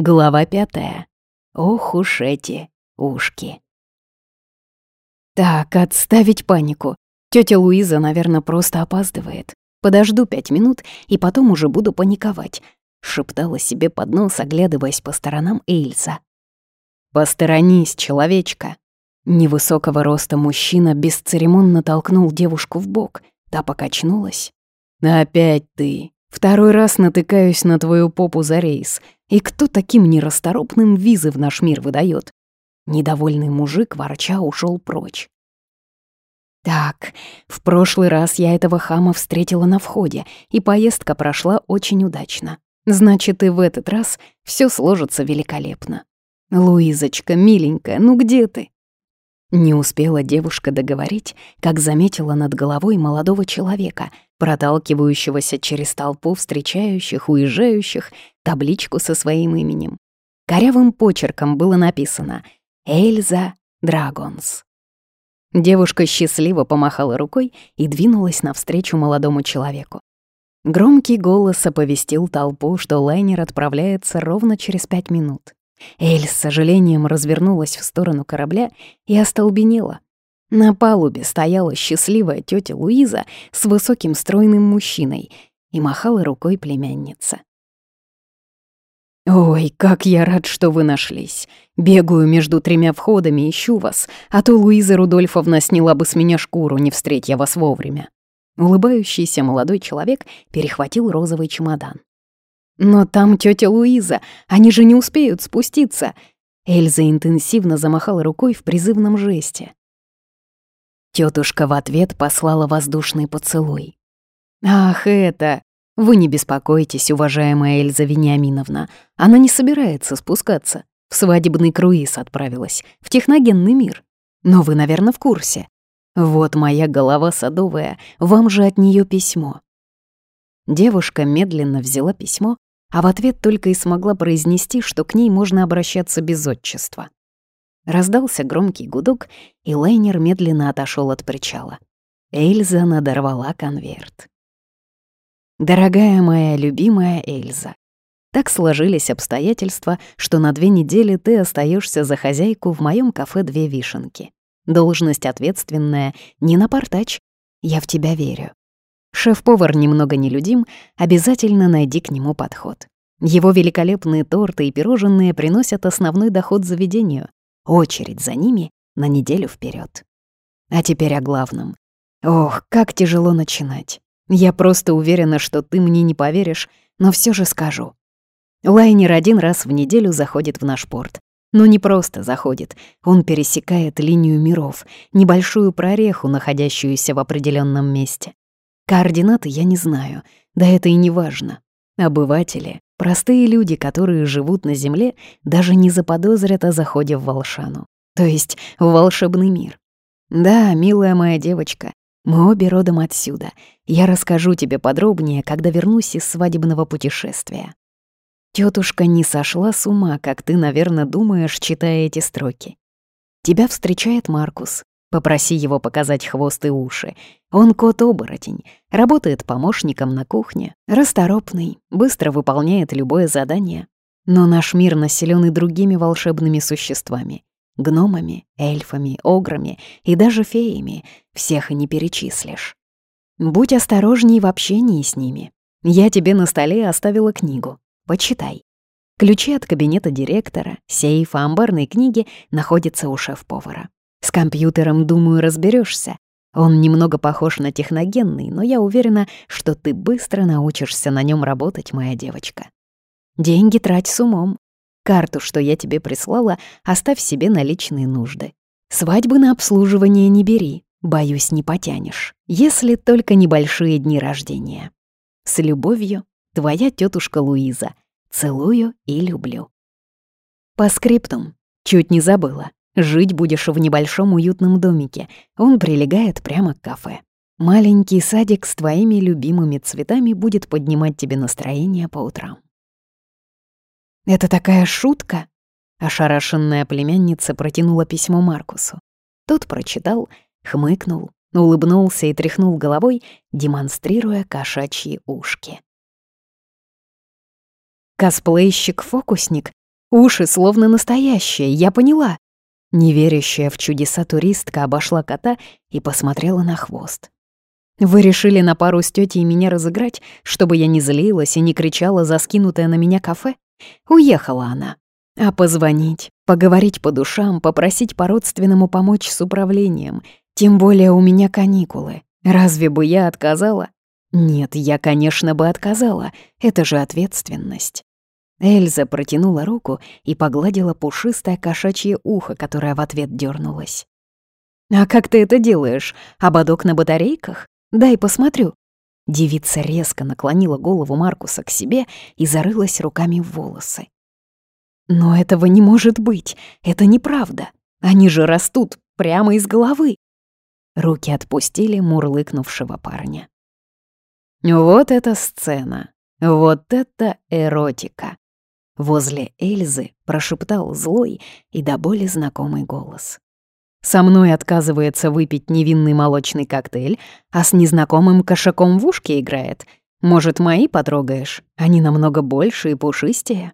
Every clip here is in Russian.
Глава пятая. Ох уж эти ушки. Так, отставить панику. Тётя Луиза, наверное, просто опаздывает. Подожду пять минут и потом уже буду паниковать. Шептала себе под нос, оглядываясь по сторонам Эйльза. «Посторонись, человечка!» Невысокого роста мужчина бесцеремонно толкнул девушку в бок. Та покачнулась. «Опять ты! Второй раз натыкаюсь на твою попу за рейс. И кто таким нерасторопным визы в наш мир выдает? Недовольный мужик ворча ушел прочь. Так, в прошлый раз я этого хама встретила на входе, и поездка прошла очень удачно. Значит, и в этот раз все сложится великолепно. Луизочка, миленькая, ну где ты? Не успела девушка договорить, как заметила над головой молодого человека, проталкивающегося через толпу встречающих, уезжающих, табличку со своим именем. Корявым почерком было написано «Эльза Драгонс». Девушка счастливо помахала рукой и двинулась навстречу молодому человеку. Громкий голос оповестил толпу, что лайнер отправляется ровно через пять минут. Эль с сожалением развернулась в сторону корабля и остолбенела. На палубе стояла счастливая тетя Луиза с высоким стройным мужчиной и махала рукой племянница. «Ой, как я рад, что вы нашлись. Бегаю между тремя входами, ищу вас, а то Луиза Рудольфовна сняла бы с меня шкуру, не встреть я вас вовремя». Улыбающийся молодой человек перехватил розовый чемодан. «Но там тетя Луиза, они же не успеют спуститься!» Эльза интенсивно замахала рукой в призывном жесте. Тетушка в ответ послала воздушный поцелуй. «Ах, это! Вы не беспокойтесь, уважаемая Эльза Вениаминовна. Она не собирается спускаться. В свадебный круиз отправилась, в техногенный мир. Но вы, наверное, в курсе. Вот моя голова садовая, вам же от нее письмо». Девушка медленно взяла письмо а в ответ только и смогла произнести, что к ней можно обращаться без отчества. Раздался громкий гудок, и лайнер медленно отошел от причала. Эльза надорвала конверт. «Дорогая моя любимая Эльза, так сложились обстоятельства, что на две недели ты остаешься за хозяйку в моем кафе «Две вишенки». Должность ответственная, не напортач. Я в тебя верю. Шеф-повар немного нелюдим, обязательно найди к нему подход. Его великолепные торты и пирожные приносят основной доход заведению. Очередь за ними на неделю вперед. А теперь о главном. Ох, как тяжело начинать. Я просто уверена, что ты мне не поверишь, но все же скажу. Лайнер один раз в неделю заходит в наш порт. Но не просто заходит, он пересекает линию миров, небольшую прореху, находящуюся в определенном месте. Координаты я не знаю, да это и не важно. Обыватели, простые люди, которые живут на Земле, даже не заподозрят о заходе в Волшану, то есть в волшебный мир. Да, милая моя девочка, мы обе родом отсюда. Я расскажу тебе подробнее, когда вернусь из свадебного путешествия. Тетушка не сошла с ума, как ты, наверное, думаешь, читая эти строки. Тебя встречает Маркус, Попроси его показать хвост и уши. Он кот-оборотень, работает помощником на кухне, расторопный, быстро выполняет любое задание. Но наш мир населен и другими волшебными существами. Гномами, эльфами, ограми и даже феями. Всех и не перечислишь. Будь осторожней в общении с ними. Я тебе на столе оставила книгу. Почитай. Ключи от кабинета директора, сейфа амбарной книги находятся у шеф-повара. С компьютером, думаю, разберешься. Он немного похож на техногенный, но я уверена, что ты быстро научишься на нем работать, моя девочка. Деньги трать с умом. Карту, что я тебе прислала, оставь себе на личные нужды. Свадьбы на обслуживание не бери, боюсь, не потянешь, если только небольшие дни рождения. С любовью, твоя тетушка Луиза. Целую и люблю. По скриптум. Чуть не забыла. Жить будешь в небольшом уютном домике. Он прилегает прямо к кафе. Маленький садик с твоими любимыми цветами будет поднимать тебе настроение по утрам. «Это такая шутка?» Ошарашенная племянница протянула письмо Маркусу. Тот прочитал, хмыкнул, улыбнулся и тряхнул головой, демонстрируя кошачьи ушки. Косплейщик-фокусник Уши словно настоящие, я поняла. Неверящая в чудеса туристка обошла кота и посмотрела на хвост. «Вы решили на пару с тетей меня разыграть, чтобы я не злилась и не кричала за скинутое на меня кафе? Уехала она. А позвонить, поговорить по душам, попросить по-родственному помочь с управлением. Тем более у меня каникулы. Разве бы я отказала? Нет, я, конечно, бы отказала. Это же ответственность. Эльза протянула руку и погладила пушистое кошачье ухо, которое в ответ дернулось. «А как ты это делаешь? Ободок на батарейках? Дай посмотрю». Девица резко наклонила голову Маркуса к себе и зарылась руками в волосы. «Но этого не может быть, это неправда. Они же растут прямо из головы». Руки отпустили мурлыкнувшего парня. «Вот эта сцена, вот это эротика!» Возле Эльзы прошептал злой и до боли знакомый голос. «Со мной отказывается выпить невинный молочный коктейль, а с незнакомым кошаком в ушке играет. Может, мои потрогаешь? Они намного больше и пушистее».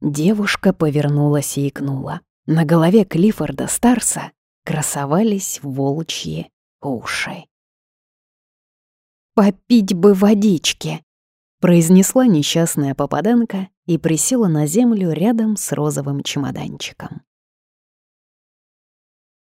Девушка повернулась и икнула. На голове Клиффорда Старса красовались волчьи уши. «Попить бы водички!» Произнесла несчастная попаданка и присела на землю рядом с розовым чемоданчиком.